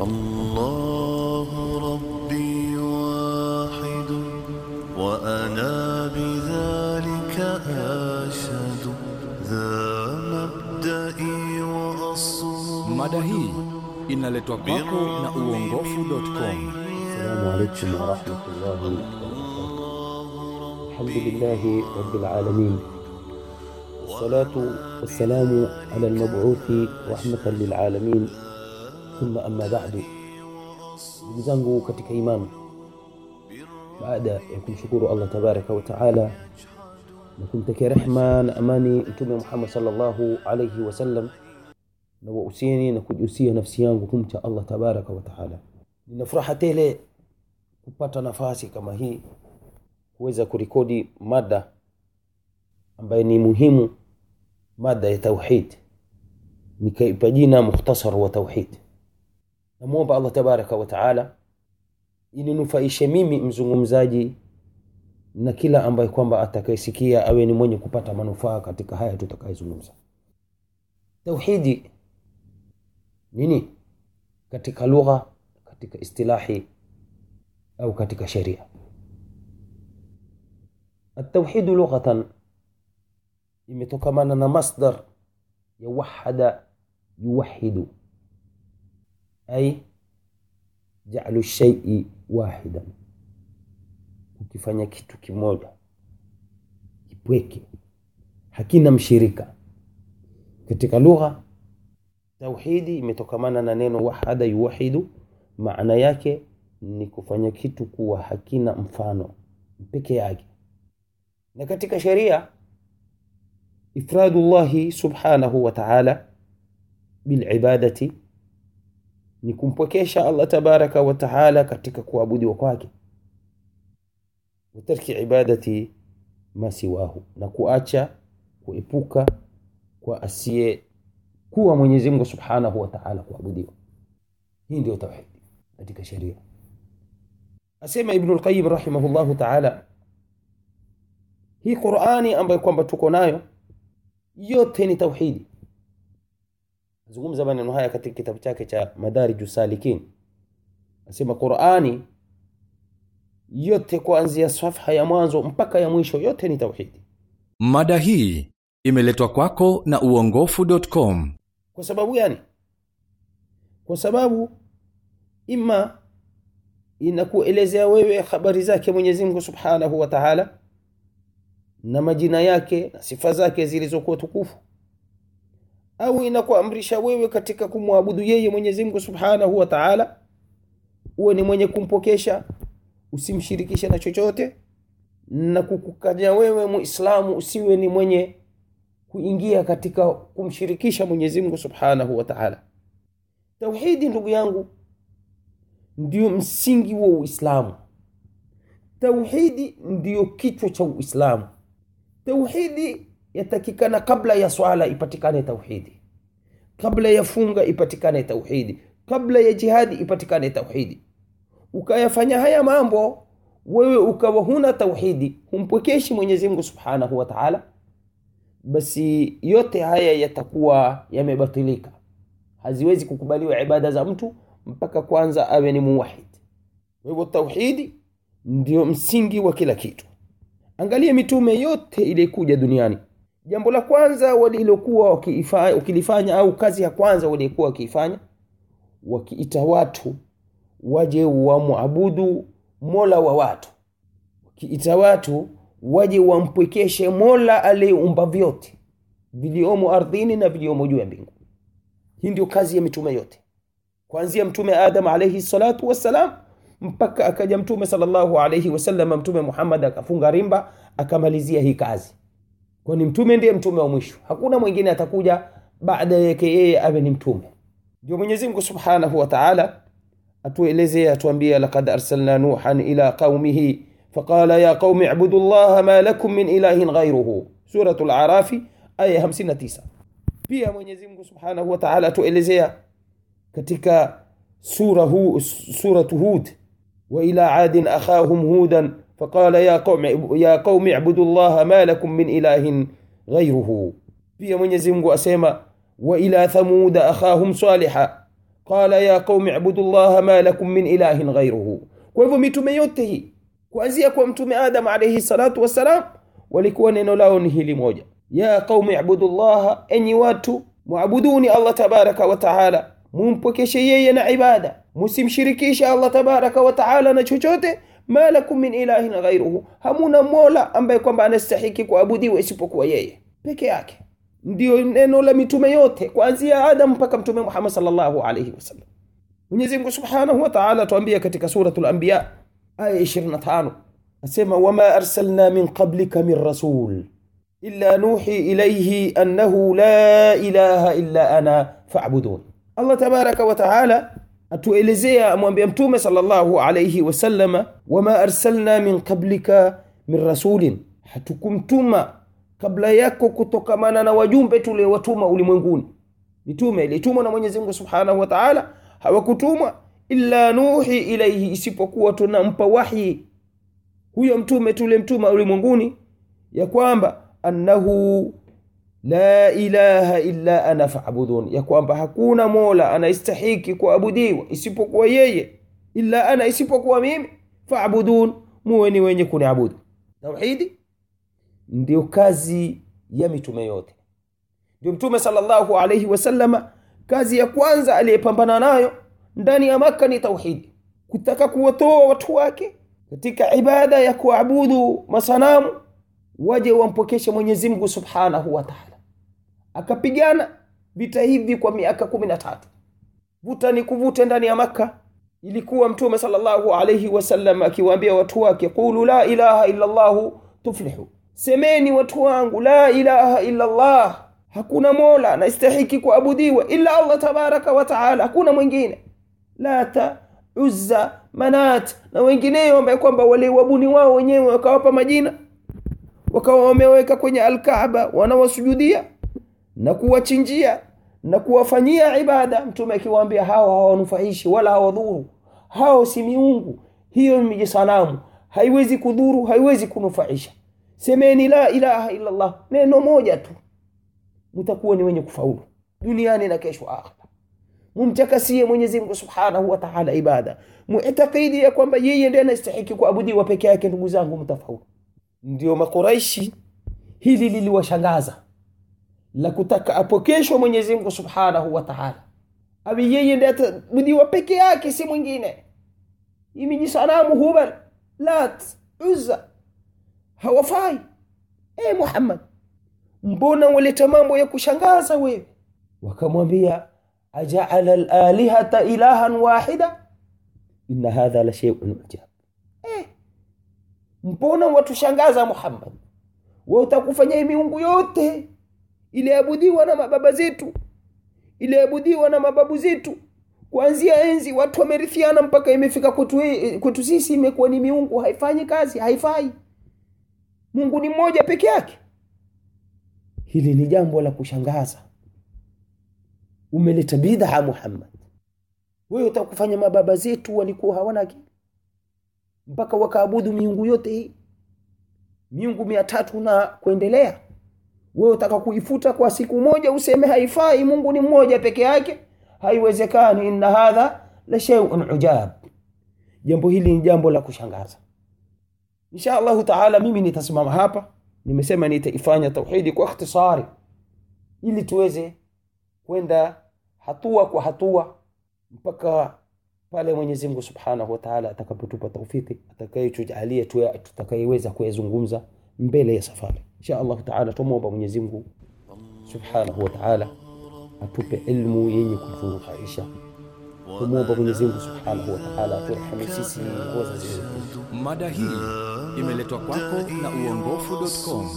الله ربي واحد وأنا بذلك أشهد. ذا مبدئي وأصل Mada hii inaletwa kwako na uongofu.com. السلام عليكم ورحمة الله وبركاته. الحمد لله رب العالمين. والصلاة والسلام على المبعوث رحمة للعالمين. Thumma amma ba'du, ndugu zangu katika imani, baada ya kumshukuru Allah tabaraka wa taala na kumtakia rehma na amani Mtume Muhammad sallallahu alayhi wasallam, na wausieni na kujusia nafsi yangu kumcha Allah tabaraka wa taala. Nina furaha tele kupata nafasi kama hii kuweza kurekodi mada ambayo ni muhimu, mada ya tauhid, nikaipa jina mukhtasar wa tauhid namwomba allah tabaraka wa taala ininufaishe mimi mzungumzaji na kila ambaye kwamba atakayesikia awe ni mwenye kupata manufaa katika haya tutakayezungumza tauhidi nini katika lugha katika istilahi au katika sheria التوحيد لغة imetokamana na masdar ya wahada ay jalu shaii wahidan. Ukifanya kitu kimoja kipweke. Hakina mshirika. Katika lugha tauhidi imetokamana na neno wahada yuwahidu. Maana yake ni kufanya kitu kuwa hakina mfano peke yake. Na katika sheria ifradullahi subhanahu wa taala bilibadati ni kumpwekesha allah tabaraka wa taala katika kuabudiwa kwake. Watarki ibadati masiwahu, na kuacha kuepuka kwa asiye kuwa mwenyezi mungu subhanahu wa taala kuabudiwa. Hii ndio tauhid katika sheria asema ibnu lqayim rahimahullahu taala hii qurani ambayo kwamba tuko nayo yote ni tauhidi azungumza maneno haya katika kitabu chake cha madariju salikin. Asema qurani yote kuanzia safha ya mwanzo mpaka ya mwisho yote ni tauhidi Mada hii imeletwa kwako na uongofu.com. kwa sababu gani? Kwa sababu ima inakuelezea wewe habari zake mwenyezi mungu subhanahu wa taala na majina yake na sifa zake zilizokuwa tukufu au inakuamrisha wewe katika kumwabudu yeye mwenyezi mungu subhanahu wa taala uwe ni mwenye kumpokesha usimshirikishe na chochote na kukukanya wewe muislamu usiwe ni mwenye kuingia katika kumshirikisha mwenyezi mungu subhanahu wa taala. Tauhidi ndugu yangu ndio msingi wa uislamu. Tauhidi ndio kichwa cha uislamu. Tauhidi yatakikana kabla ya swala ipatikane tauhidi. Kabla ya funga ipatikane tauhidi. Kabla ya jihadi ipatikane tauhidi. Ukayafanya haya mambo wewe ukawa huna tauhidi humpwekeshi mwenyezi mungu subhanahu wa taala basi yote haya yatakuwa yamebatilika. Haziwezi kukubaliwa ibada za mtu mpaka kwanza awe ni muwahid kwa hivyo tauhidi ndio msingi wa kila kitu. Angalia mitume yote iliyekuja duniani jambo la kwanza walilokuwa wakilifanya au kazi ya kwanza waliokuwa wakiifanya wakiita watu waje wamwabudu mola wa watu. Wakiita watu waje wampwekeshe mola aliyeumba vyote viliomo ardhini na viliomo juu ya mbingu. Hii ndio kazi ya mitume yote. Kuanzia mtume adam alaihi salatu wassalam mpaka akaja mtume salllahu alaihi wasallam mtume muhammad akafunga rimba akamalizia hii kazi kwani mtume ndiye mtume wa mwisho hakuna mwingine atakuja baada yake yeye awe ni mtume ndio mwenyezi mungu subhanahu wa taala atuelezea atuambia lakad arsalna nuhan ila qaumihi faqala ya qaumi ibudu llaha ma lakum min ilahin ghairuhu suratu larafi aya 59 pia mwenyezi mungu subhanahu wa taala atuelezea katika sura hu, suratu hud وإلى عاد أخاهم هودا فقال يا قوم يا قوم اعبدوا الله ما لكم من إله غيره pia mwenyezi mungu asema wa ila thamuda akhahum saliha qala ya qaumi ibudu llaha ma lakum min ilahin ghairuhu kwa hivyo mitume yote hii kuanzia kwa mtume adam alaihi salatu wassalam walikuwa neno lao ni hili moja ya qaumi ibudu llaha enyi watu muabuduni allah tabaraka wa taala mumpokeshe yeye na ibada musimshirikishe allah tabaraka wa taala na chochote Ma lakum min ilahin ghairuhu hamuna mola ambaye kwamba anastahiki kuabudiwa isipokuwa yeye peke yake ndio neno la mitume yote kuanzia adam mpaka mtume muhammad salllahu alaihi wasallam mwenyezi mungu subhanahu wa taala tuambia katika suratu lambiya aya 25 asema wama arsalna min qablika min rasul illa nuhi ilaihi annahu la ilaha illa ana fabudun allah tabaraka wa taala atuelezea amwambia mtume salllahu alaihi wasallama wama arsalna min qablika min rasulin. Hatukumtuma kabla yako kutokamana na wajumbe tuliowatuma ulimwenguni. Mitume ilitumwa na mwenyezi mungu subhanahu wa taala hawakutumwa illa nuhi ilaihi isipokuwa tunampa wahyi huyo mtume tulemtuma ulimwenguni ya kwamba annahu la ilaha illa ana fabudun. Ya kwamba hakuna mola anayestahiki kuabudiwa isipokuwa yeye illa ana isipokuwa mimi. Fabudun muwe ni wenye kuniabudu. Tauhidi ndio kazi ya mitume yote. Ndio mtume sallallahu alayhi wasallama kazi ya kwanza aliyepambana nayo ndani ya maka ni tauhidi. Kutaka kuwatoa watu wake katika ibada ya kuabudu masanamu waje wampokeshe mwenyezi mungu subhanahu wa taala. Akapigana vita hivi kwa miaka kumi na tatu. Vuta ni kuvute ndani ya makka. Ilikuwa mtume sallallahu alayhi wasallam akiwaambia watu wake qulu la ilaha illa llahu tuflihu. Semeni watu wangu la ilaha illa llah hakuna mola anastahiki kuabudiwa illa allah tabaraka wa taala. Hakuna mwingine. Lata uzza manat. Na wengineyo ambaye kwamba waliwabuni wao wenyewe wakawapa majina wakawa wameweka kwenye alkaaba wanawasujudia na kuwachinjia na kuwafanyia ibada. Mtume akiwaambia hawa hawanufaishi wala hawadhuru hao si miungu. Hiyo ni sanamu haiwezi kudhuru haiwezi kunufaisha. Semeni la ilaha illallah neno moja tu mtakuwa ni wenye kufaulu duniani na kesho akhira mumtakasie mwenyezi mungu subhanahu wa taala ibada. Muitakidi ya kwamba yeye ndiye anastahiki kuabudiwa peke yake ndugu zangu mtafaulu ndio makuraishi. Hili liliwashangaza la kutaka apokeshwa mwenyezi mungu subhanahu wa taala. Awi yeye ndiye peke yake si mwingine. Imijisanamu hubal lat uzza. Hawafai. E muhammad mbona waleta mambo ya kushangaza wewe? Wakamwambia ajaala lalihata ilahan wahida? Ina hadha la sheiun ujab mbona watushangaza muhammad? We utakufanya miungu yote iliabudiwa na mababa zetu iliabudiwa na mababu zetu. Kuanzia enzi watu wamerithiana mpaka imefika kwetu, kwetu sisi imekuwa ni miungu. Haifanyi kazi haifai. Mungu ni mmoja peke yake. Hili ni jambo la kushangaza. Umeleta bidha muhammad. Wewe utakufanya mababa zetu walikuwa hawana akili mpaka wakaabudu miungu yote hii. Miungu mia tatu na kuendelea. Wewe utaka kuifuta kwa siku moja useme haifai mungu ni mmoja peke yake? Haiwezekani inna hadha la sheiun ujab. Jambo hili ni jambo la kushangaza. Insha allahu taala mimi nitasimama hapa nimesema nitaifanya tauhidi kwa ikhtisari ili tuweze kwenda hatua kwa hatua mpaka pale Mwenyezi Mungu Subhanahu wa Ta'ala atakapotupa taufiki, atakayetujalia tutakayeweza kuyazungumza mbele ya safari insha Allah Ta'ala. tumuomba Mwenyezi Mungu Subhanahu wa Ta'ala atupe ilmu yenye kutunufaisha. Tumuomba Mwenyezi Mungu Subhanahu wa Ta'ala aturehemu sisi wazazi wetu. Mada hii imeletwa kwako na uongofu.com.